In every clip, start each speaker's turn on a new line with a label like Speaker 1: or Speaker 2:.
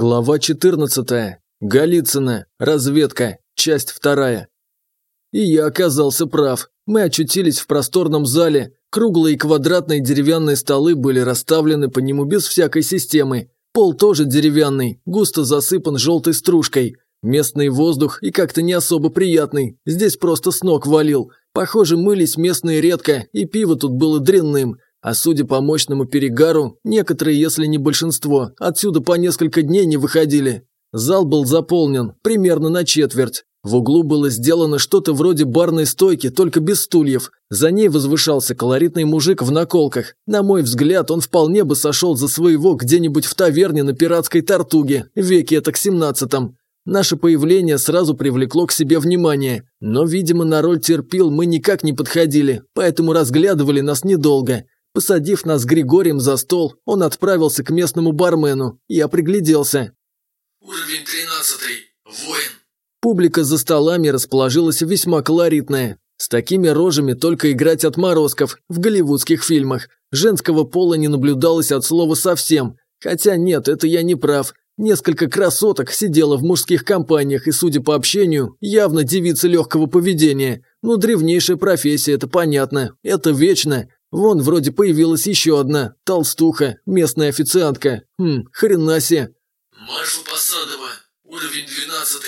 Speaker 1: Глава 14. Голицыно. Разведка. Часть вторая. И я оказался прав. Мы очутились в просторном зале. Круглые и квадратные деревянные столы были расставлены по нему без всякой системы. Пол тоже деревянный, густо засыпан желтой стружкой. Местный воздух и как-то не особо приятный. Здесь просто с ног валил. Похоже, мылись местные редко, и пиво тут было дрянным. А судя по мощному перегару, некоторые, если не большинство, отсюда по несколько дней не выходили. Зал был заполнен, примерно на четверть. В углу было сделано что-то вроде барной стойки, только без стульев. За ней возвышался колоритный мужик в наколках. На мой взгляд, он вполне бы сошел за своего где-нибудь в таверне на пиратской тартуге, веке это к семнадцатом. Наше появление сразу привлекло к себе внимание, но, видимо, на роль терпил мы никак не подходили, поэтому разглядывали нас недолго. Посадив нас с Григорием за стол, он отправился к местному бармену. Я пригляделся.
Speaker 2: Уровень 13. Воин.
Speaker 1: Публика за столами расположилась весьма колоритная. С такими рожами только играть отморозков в голливудских фильмах. Женского пола не наблюдалось от слова совсем. Хотя нет, это я не прав. Несколько красоток сидело в мужских компаниях и, судя по общению, явно девицы легкого поведения. Ну, древнейшая профессия, это понятно. Это вечно. Вон вроде появилась еще одна, толстуха, местная официантка. Хм, хрена себе.
Speaker 2: Марфа Посадова. Уровень 12.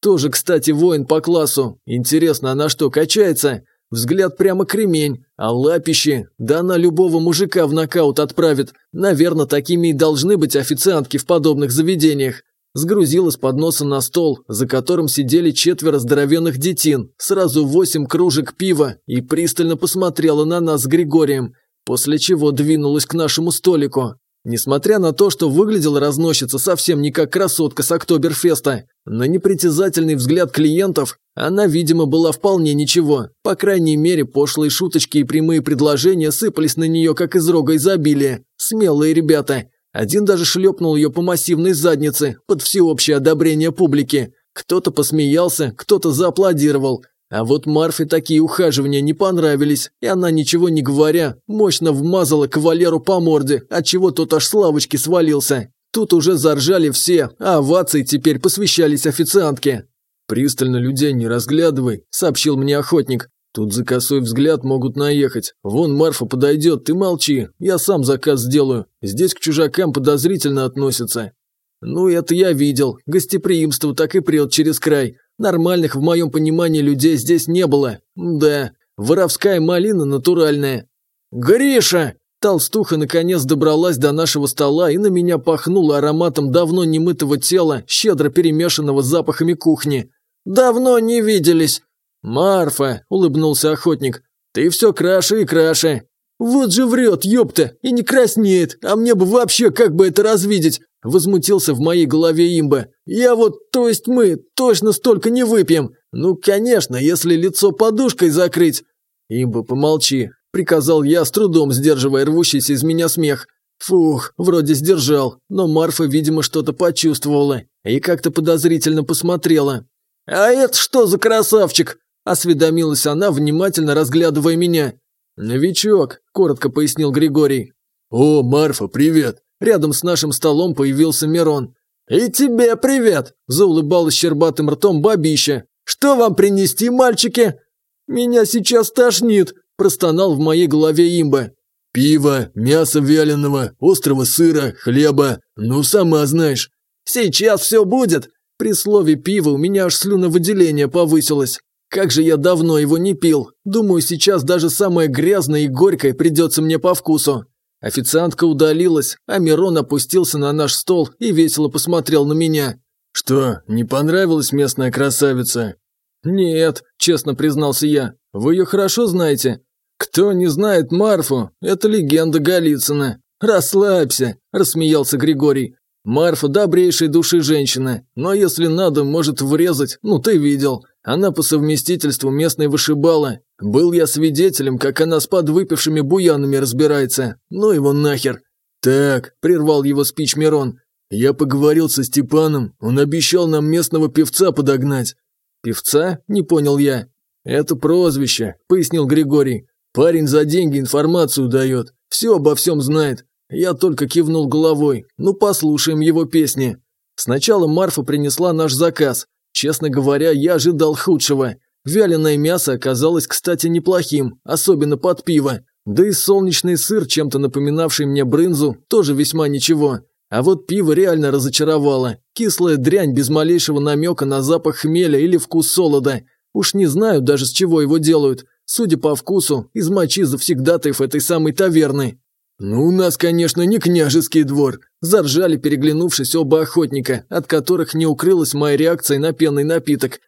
Speaker 1: Тоже, кстати, воин по классу. Интересно, она что, качается? Взгляд прямо кремень, а лапищи, да она любого мужика в нокаут отправит. Наверное, такими и должны быть официантки в подобных заведениях. Сгрузила с подноса на стол, за которым сидели четверо здоровенных детин, сразу восемь кружек пива и пристально посмотрела на нас с Григорием, после чего двинулась к нашему столику. Несмотря на то, что выглядела разносчица совсем не как красотка с Октоберфеста, на непритязательный взгляд клиентов она, видимо, была вполне ничего. По крайней мере, пошлые шуточки и прямые предложения сыпались на нее, как из рога изобилия. Смелые ребята. Один даже шлепнул ее по массивной заднице под всеобщее одобрение публики. Кто-то посмеялся, кто-то зааплодировал. А вот Марфе такие ухаживания не понравились, и она, ничего не говоря, мощно вмазала кавалеру по морде, отчего тот аж с лавочки свалился. Тут уже заржали все, а овации теперь посвящались официантке. «Пристально людей не разглядывай», – сообщил мне охотник. Тут за косой взгляд могут наехать. Вон Марфа подойдет, ты молчи, я сам заказ сделаю. Здесь к чужакам подозрительно относятся. Ну, это я видел. Гостеприимство так и прет через край. Нормальных, в моем понимании, людей здесь не было. Да, воровская малина натуральная. «Гриша!» Толстуха наконец добралась до нашего стола и на меня пахнула ароматом давно немытого тела, щедро перемешанного с запахами кухни. «Давно не виделись. «Марфа!» – улыбнулся охотник. «Ты все краше и краше!» «Вот же врет, ёпта, и не краснеет, а мне бы вообще как бы это развидеть!» Возмутился в моей голове имба. «Я вот, то есть мы, точно столько не выпьем! Ну, конечно, если лицо подушкой закрыть!» «Имба, помолчи!» – приказал я, с трудом сдерживая рвущийся из меня смех. Фух, вроде сдержал, но Марфа, видимо, что-то почувствовала и как-то подозрительно посмотрела. «А это что за красавчик?» Осведомилась она, внимательно разглядывая меня. «Новичок», – коротко пояснил Григорий.
Speaker 3: «О, Марфа, привет!»
Speaker 1: Рядом с нашим столом появился Мирон.
Speaker 4: «И тебе привет!» – заулыбалась щербатым ртом бабища. «Что вам принести, мальчики?» «Меня сейчас тошнит», – простонал в моей голове имба.
Speaker 3: «Пиво, мясо вяленого, острого сыра, хлеба, ну сама знаешь».
Speaker 4: «Сейчас все будет!»
Speaker 1: При слове пива у меня аж слюновыделение повысилось. Как же я давно его не пил. Думаю, сейчас даже самое грязное и горькое придется мне по вкусу. Официантка удалилась, а Мирон опустился на наш стол и весело посмотрел на меня.
Speaker 3: «Что, не понравилась местная красавица?»
Speaker 1: «Нет», – честно признался я. «Вы ее хорошо знаете?» «Кто не знает Марфу, это легенда Голицына». «Расслабься», – рассмеялся Григорий. «Марфа добрейшей души женщина, но если надо, может врезать, ну ты видел. Она по совместительству местной вышибала. Был я свидетелем, как она с подвыпившими буянами разбирается. Ну его нахер.
Speaker 3: Так, прервал его спич Мирон. Я поговорил со Степаном, он обещал нам местного певца подогнать.
Speaker 1: Певца? Не понял я. Это прозвище, пояснил Григорий. Парень за деньги информацию дает, все обо всем знает. Я только кивнул головой. Ну послушаем его песни. Сначала Марфа принесла наш заказ. Честно говоря, я ожидал худшего. Вяленое мясо оказалось, кстати, неплохим, особенно под пиво. Да и солнечный сыр, чем-то напоминавший мне брынзу, тоже весьма ничего. А вот пиво реально разочаровало. Кислая дрянь без малейшего намека на запах хмеля или вкус солода. Уж не знаю даже с чего его делают. Судя по вкусу, из мочи завсегдатаев этой самой таверны.
Speaker 3: «Ну, у нас, конечно, не княжеский двор», – заржали, переглянувшись оба охотника, от которых не укрылась моя реакция на пенный напиток.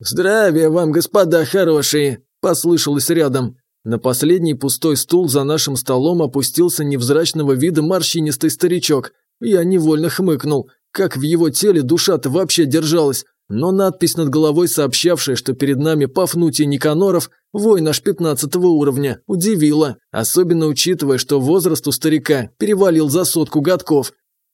Speaker 1: «Здравия вам, господа хорошие!» – послышалось рядом. На последний пустой стул за нашим столом опустился невзрачного вида морщинистый старичок. Я невольно хмыкнул. Как в его теле душа-то вообще держалась? Но надпись над головой, сообщавшая, что перед нами Пафнутий Никаноров, воин аж 15 уровня, удивила, особенно учитывая, что возраст у старика перевалил за сотку годков.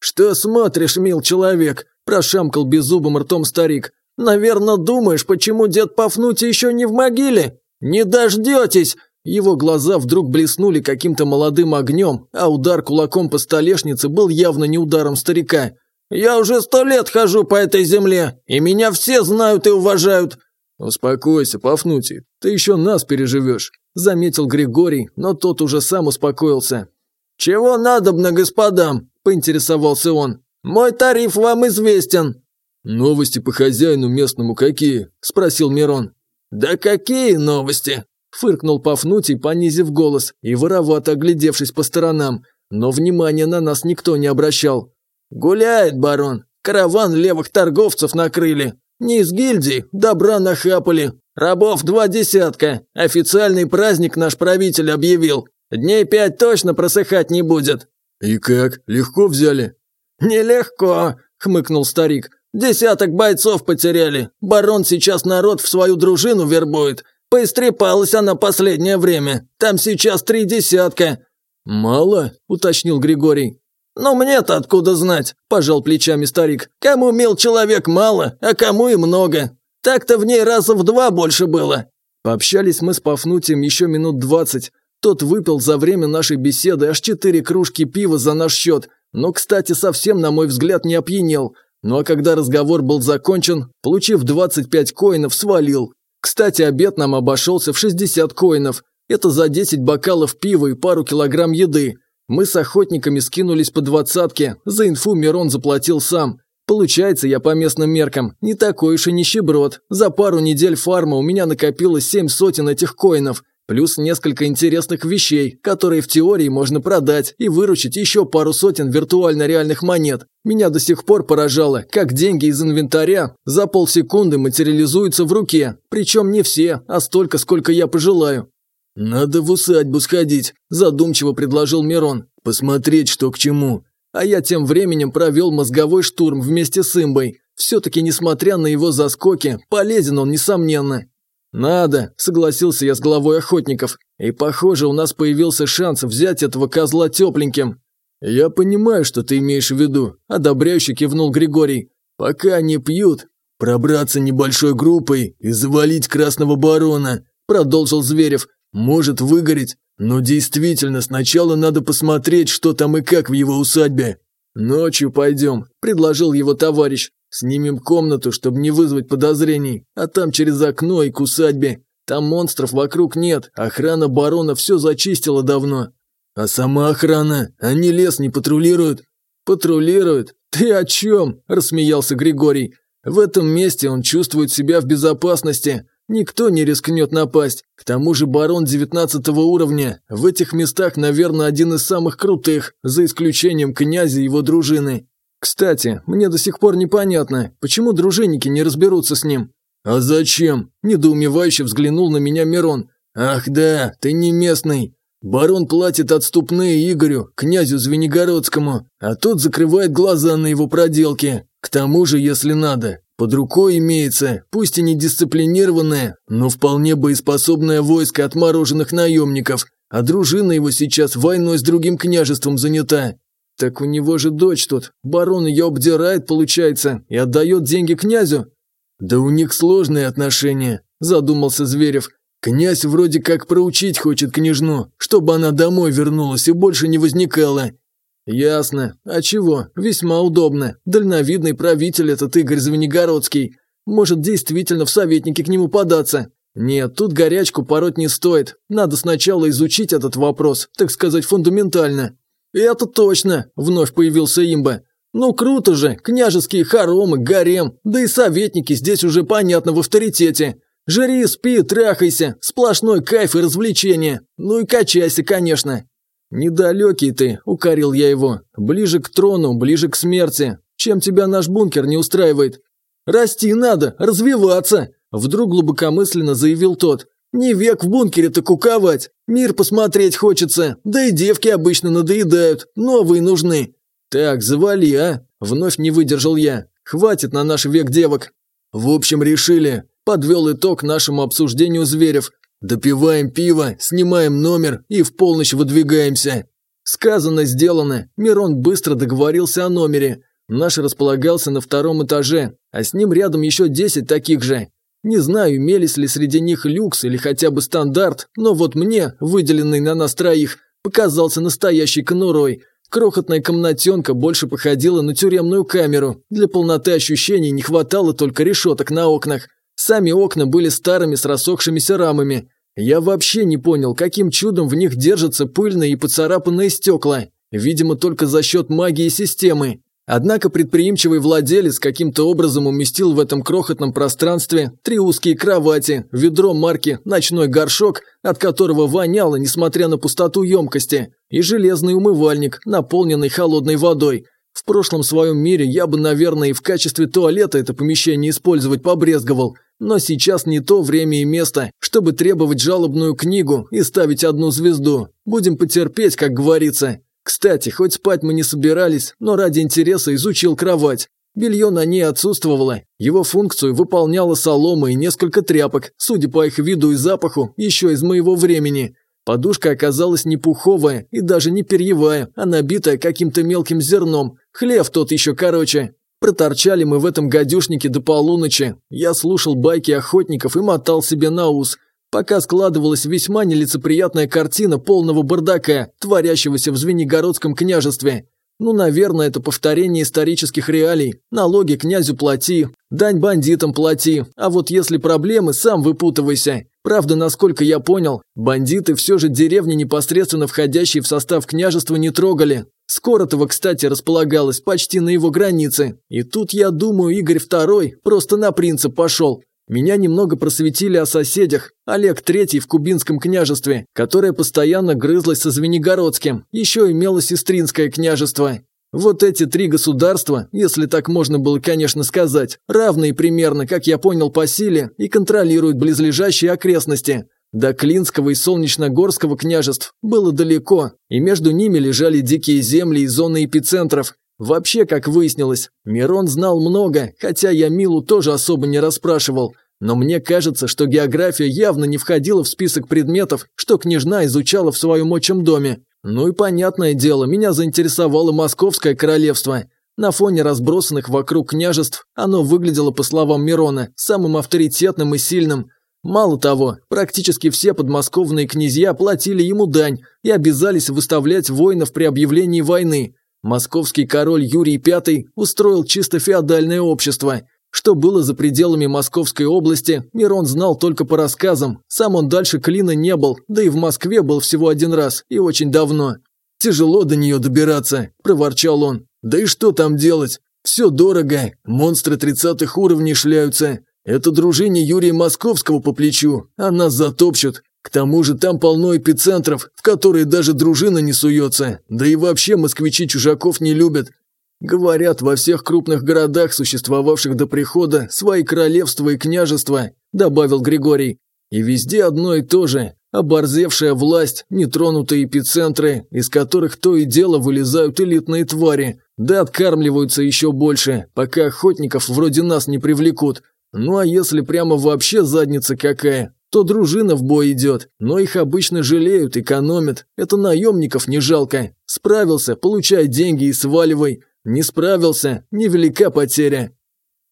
Speaker 1: «Что смотришь, мил человек?» – прошамкал беззубым ртом старик. «Наверное, думаешь, почему дед Пафнутий еще не в могиле? Не дождетесь!» Его глаза вдруг блеснули каким-то молодым огнем, а удар кулаком по столешнице был явно не ударом старика. Я уже сто лет хожу по этой земле, и меня все знают и уважают».
Speaker 3: «Успокойся, Пафнутий, ты еще нас переживешь», – заметил Григорий, но тот уже сам успокоился.
Speaker 1: «Чего надобно господам?» – поинтересовался он. «Мой тариф вам известен».
Speaker 3: «Новости по хозяину местному какие?» – спросил Мирон.
Speaker 1: «Да какие новости?» – фыркнул Пафнутий, понизив голос и воровато оглядевшись по сторонам, но внимания на нас никто не обращал. «Гуляет, барон. Караван левых торговцев накрыли. Не из гильдии, добра нахапали. Рабов два десятка. Официальный праздник наш правитель объявил. Дней пять точно просыхать не будет».
Speaker 3: «И как? Легко взяли?»
Speaker 1: «Нелегко», – хмыкнул старик. «Десяток бойцов потеряли. Барон сейчас народ в свою дружину вербует. Поистрепалась она последнее время. Там сейчас три десятка».
Speaker 3: «Мало?» – уточнил Григорий.
Speaker 1: «Ну мне-то откуда знать?» – пожал плечами старик. «Кому мил человек мало, а кому и много. Так-то в ней раза в два больше было».
Speaker 3: Пообщались мы с Пафнутием еще минут двадцать. Тот выпил за время нашей беседы аж четыре кружки пива за наш счет, но, кстати, совсем, на мой взгляд, не опьянел. Ну а когда разговор был закончен, получив 25 коинов, свалил. Кстати, обед нам обошелся в 60 коинов. Это за 10 бокалов пива и пару килограмм еды. Мы с охотниками скинулись по двадцатке, за инфу Мирон заплатил сам. Получается, я по местным меркам не такой уж и нищеброд. За пару недель фарма у меня накопилось семь сотен этих коинов, плюс несколько интересных вещей, которые в теории можно продать и выручить еще пару сотен виртуально реальных монет. Меня до сих пор поражало, как деньги из инвентаря за полсекунды материализуются в руке, причем не все, а столько, сколько я пожелаю.
Speaker 1: «Надо в усадьбу сходить», – задумчиво предложил Мирон. «Посмотреть, что к чему». А я тем временем провел мозговой штурм вместе с имбой. Все-таки, несмотря на его заскоки, полезен он, несомненно. «Надо», – согласился я с главой охотников. «И похоже, у нас появился шанс взять этого козла тепленьким».
Speaker 3: «Я понимаю, что ты имеешь в виду», – одобряюще кивнул Григорий. «Пока не пьют, пробраться небольшой группой и завалить Красного Барона», – продолжил Зверев. Может выгореть, но действительно сначала надо посмотреть, что там и как в его усадьбе.
Speaker 1: Ночью пойдем, предложил его товарищ. Снимем комнату, чтобы не вызвать подозрений, а там через окно и к усадьбе. Там монстров вокруг нет, охрана барона все зачистила давно.
Speaker 3: А сама охрана, они лес не патрулируют?
Speaker 1: Патрулируют? Ты о чем? Рассмеялся Григорий. В этом месте он чувствует себя в безопасности. Никто не рискнет напасть. К тому же барон 19 уровня. В этих местах, наверное, один из самых крутых, за исключением князя и его дружины. Кстати, мне до сих пор непонятно, почему дружинники не разберутся с ним.
Speaker 3: «А зачем?» – недоумевающе взглянул на меня Мирон. «Ах да, ты не местный. Барон платит отступные Игорю, князю Звенигородскому, а тот закрывает глаза на его проделки. К тому же, если надо, под рукой имеется, пусть и не дисциплинированное, но вполне боеспособное войско отмороженных наемников, а дружина его сейчас войной с другим княжеством занята.
Speaker 1: Так у него же дочь тут, барон ее обдирает, получается, и отдает деньги князю.
Speaker 3: Да у них сложные отношения, задумался Зверев. Князь вроде как проучить хочет княжну, чтобы она домой вернулась и больше не возникала. Ясно. А чего? Весьма удобно. Дальновидный правитель этот Игорь Звенигородский. Может, действительно в советники к нему податься. Нет, тут горячку пороть не стоит. Надо сначала изучить этот вопрос, так сказать, фундаментально. Это точно, вновь появился имба. Ну круто же, княжеские хоромы, гарем, да и советники здесь уже понятно в авторитете. Жри, спи, трахайся, сплошной кайф и развлечение. Ну и качайся, конечно. «Недалекий ты», – укорил я его. «Ближе к трону, ближе к смерти. Чем тебя наш бункер не устраивает?» «Расти надо, развиваться», – вдруг глубокомысленно заявил тот. «Не век в бункере-то куковать. Мир посмотреть хочется. Да и девки обычно надоедают. Новые нужны». «Так, завали, а?» – вновь не выдержал я. «Хватит на наш век девок». «В общем, решили», – подвел итог нашему обсуждению Зверев. Допиваем пиво, снимаем номер и в полночь выдвигаемся. Сказано, сделано. Мирон быстро договорился о номере. Наш располагался на втором этаже, а с ним рядом еще 10 таких же. Не знаю, имелись ли среди них люкс или хотя бы стандарт, но вот мне, выделенный на нас троих, показался настоящей конурой. Крохотная комнатенка больше походила на тюремную камеру. Для полноты ощущений не хватало только решеток на окнах. Сами окна были старыми с рассохшимися рамами. Я вообще не понял, каким чудом в них держатся пыльные и поцарапанные стекла. Видимо, только за счет магии системы. Однако предприимчивый владелец каким-то образом уместил в этом крохотном пространстве три узкие кровати, ведро марки «Ночной горшок», от которого воняло, несмотря на пустоту емкости, и железный умывальник, наполненный холодной водой. В прошлом своем мире я бы, наверное, и в качестве туалета это помещение использовать побрезговал, но сейчас не то время и место, чтобы требовать жалобную книгу и ставить одну звезду. Будем потерпеть, как говорится. Кстати, хоть спать мы не собирались, но ради интереса изучил кровать. Белье на ней отсутствовало. Его функцию выполняла солома и несколько тряпок, судя по их виду и запаху, еще из моего времени. Подушка оказалась не пуховая и даже не перьевая, а набитая каким-то мелким зерном. Хлев тот еще короче. Проторчали мы в этом гадюшнике до полуночи. Я слушал байки охотников и мотал себе на ус, пока складывалась весьма нелицеприятная картина полного бардака, творящегося в Звенигородском княжестве. Ну, наверное, это повторение исторических реалий. Налоги князю плати, дань бандитам плати, а вот если проблемы, сам выпутывайся. Правда, насколько я понял, бандиты все же деревни, непосредственно входящие в состав княжества, не трогали. Скоротово, кстати, располагалось почти на его границе. И тут, я думаю, Игорь II просто на принцип пошел. Меня немного просветили о соседях. Олег III в Кубинском княжестве, которое постоянно грызлось со Звенигородским. Еще имело Сестринское княжество. Вот эти три государства, если так можно было, конечно, сказать, равные примерно, как я понял, по силе и контролируют близлежащие окрестности. До Клинского и Солнечногорского княжеств было далеко, и между ними лежали дикие земли и зоны эпицентров. Вообще, как выяснилось, Мирон знал много, хотя я Милу тоже особо не расспрашивал. Но мне кажется, что география явно не входила в список предметов, что княжна изучала в своем отчим доме. Ну и понятное дело, меня заинтересовало Московское королевство. На фоне разбросанных вокруг княжеств оно выглядело, по словам Мирона, самым авторитетным и сильным – Мало того, практически все подмосковные князья платили ему дань и обязались выставлять воинов при объявлении войны. Московский король Юрий V устроил чисто феодальное общество. Что было за пределами Московской области, Мирон знал только по рассказам. Сам он дальше Клина не был, да и в Москве был всего один раз и очень давно. «Тяжело до нее добираться», – проворчал он. «Да и что там делать? Все дорого, монстры тридцатых уровней шляются, это дружине Юрия Московского по плечу, а нас затопчут. К тому же там полно эпицентров, в которые даже дружина не суется. Да и вообще москвичи чужаков не любят. Говорят, во всех крупных городах, существовавших до прихода, свои королевства и княжества, добавил Григорий. И везде одно и то же. Оборзевшая власть, нетронутые эпицентры, из которых то и дело вылезают элитные твари, да откармливаются еще больше, пока охотников вроде нас не привлекут. Ну а если прямо вообще задница какая, то дружина в бой идет, но их обычно жалеют, экономят. Это наемников не жалко. Справился, получай деньги и сваливай. Не справился, невелика потеря.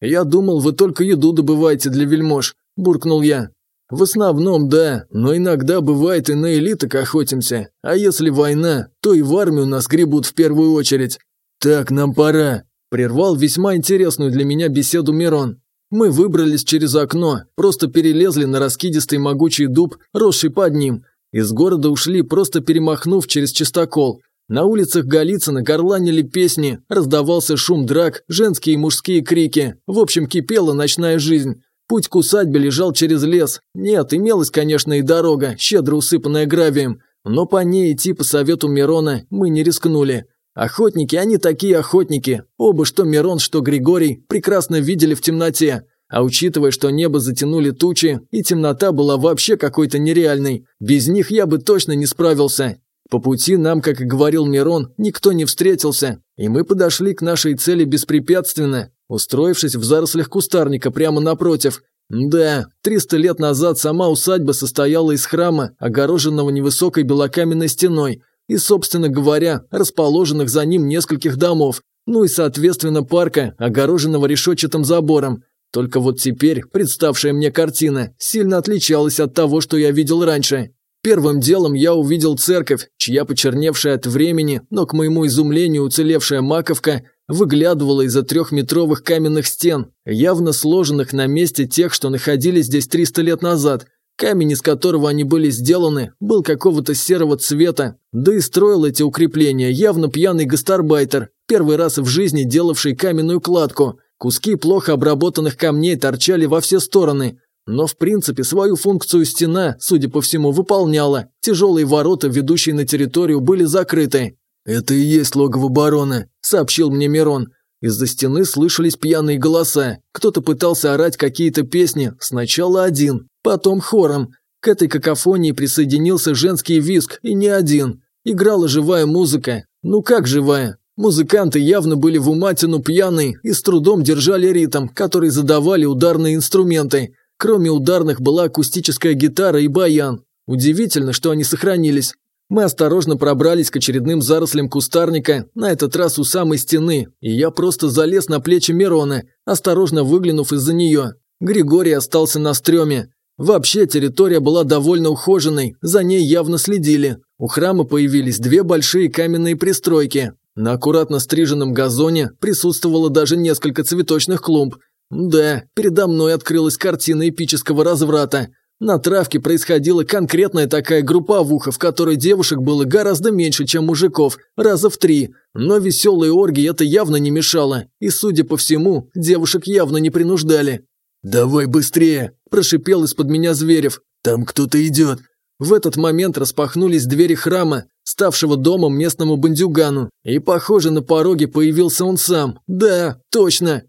Speaker 3: Я думал, вы только еду добываете для вельмож, буркнул я. В основном, да, но иногда бывает и на элиток охотимся. А если война, то и в армию нас гребут в первую очередь. Так, нам пора. Прервал весьма интересную для меня беседу Мирон. Мы выбрались через окно, просто перелезли на раскидистый могучий дуб, росший под ним. Из города ушли, просто перемахнув через чистокол. На улицах Голицына горланили песни, раздавался шум драк, женские и мужские крики. В общем, кипела ночная жизнь. Путь к усадьбе лежал через лес. Нет, имелась, конечно, и дорога, щедро усыпанная гравием. Но по ней идти по совету Мирона мы не рискнули. Охотники, они такие охотники. Оба, что Мирон, что Григорий, прекрасно видели в темноте. А учитывая, что небо затянули тучи, и темнота была вообще какой-то нереальной, без них я бы точно не справился. По пути нам, как и говорил Мирон, никто не встретился, и мы подошли к нашей цели беспрепятственно, устроившись в зарослях кустарника прямо напротив. Да, 300 лет назад сама усадьба состояла из храма, огороженного невысокой белокаменной стеной, и, собственно говоря, расположенных за ним нескольких домов, ну и, соответственно, парка, огороженного решетчатым забором. Только вот теперь представшая мне картина сильно отличалась от того, что я видел раньше. Первым делом я увидел церковь, чья почерневшая от времени, но к моему изумлению уцелевшая маковка выглядывала из-за трехметровых каменных стен, явно сложенных на месте тех, что находились здесь 300 лет назад. Камень, из которого они были сделаны, был какого-то серого цвета, да и строил эти укрепления явно пьяный гастарбайтер, первый раз в жизни делавший каменную кладку. Куски плохо обработанных камней торчали во все стороны, но в принципе свою функцию стена, судя по всему, выполняла. Тяжелые ворота, ведущие на территорию, были закрыты. «Это и есть логово барона», – сообщил мне Мирон. Из-за стены слышались пьяные голоса. Кто-то пытался орать какие-то песни, сначала один, потом хором. К этой какофонии присоединился женский визг, и не один. Играла живая музыка. Ну как живая? Музыканты явно были в уматину пьяные и с трудом держали ритм, который задавали ударные инструменты. Кроме ударных была акустическая гитара и баян. Удивительно, что они сохранились. Мы осторожно пробрались к очередным зарослям кустарника, на этот раз у самой стены, и я просто залез на плечи Мирона, осторожно выглянув из-за нее. Григорий остался на стреме. Вообще территория была довольно ухоженной, за ней явно следили. У храма появились две большие каменные пристройки. На аккуратно стриженном газоне присутствовало даже несколько цветочных клумб – да, передо мной открылась картина эпического разврата. На травке происходила конкретная такая групповуха, в которой девушек было гораздо меньше, чем мужиков, раза в три. Но веселые оргии это явно не мешало, и, судя по всему, девушек явно не принуждали. «Давай быстрее!» – прошипел из-под меня Зверев. «Там кто-то идет!» В этот момент распахнулись двери храма, ставшего домом местному бандюгану, и, похоже, на пороге появился он сам. Да, точно,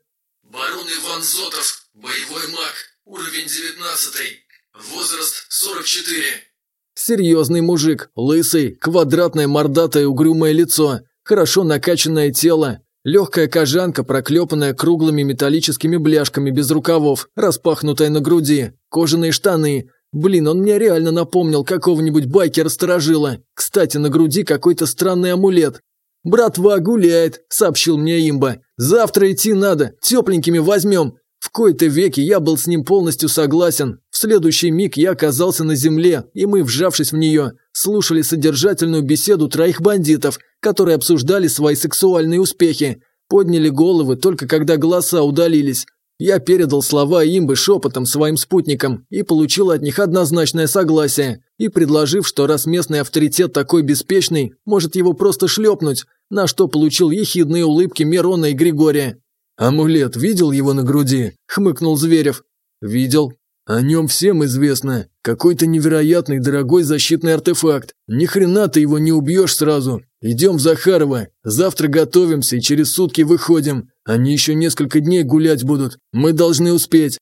Speaker 2: Барон Иван Зотов, боевой маг, уровень 19, возраст 44.
Speaker 3: Серьезный мужик, лысый, квадратное мордатое угрюмое лицо, хорошо накачанное тело, легкая кожанка, проклепанная круглыми металлическими бляшками без рукавов, распахнутая на груди, кожаные штаны. Блин, он мне реально напомнил какого-нибудь байкера-сторожила. Кстати, на груди какой-то странный амулет, «Братва гуляет», – сообщил мне имба. «Завтра идти надо, тепленькими возьмем». В кои-то веки я был с ним полностью согласен. В следующий миг я оказался на земле, и мы, вжавшись в нее, слушали содержательную беседу троих бандитов, которые обсуждали свои сексуальные успехи. Подняли головы только когда голоса удалились. Я передал слова имбы шепотом своим спутникам и получил от них однозначное согласие. И предложив, что раз местный авторитет такой беспечный, может его просто шлепнуть, на что получил ехидные улыбки Мирона и Григория. «Амулет видел его на груди?» – хмыкнул Зверев. «Видел. О нем всем известно. Какой-то невероятный дорогой защитный артефакт. Ни хрена ты его не убьешь сразу. Идем в Захарова. Завтра готовимся и через сутки выходим. Они еще несколько дней гулять будут. Мы должны успеть.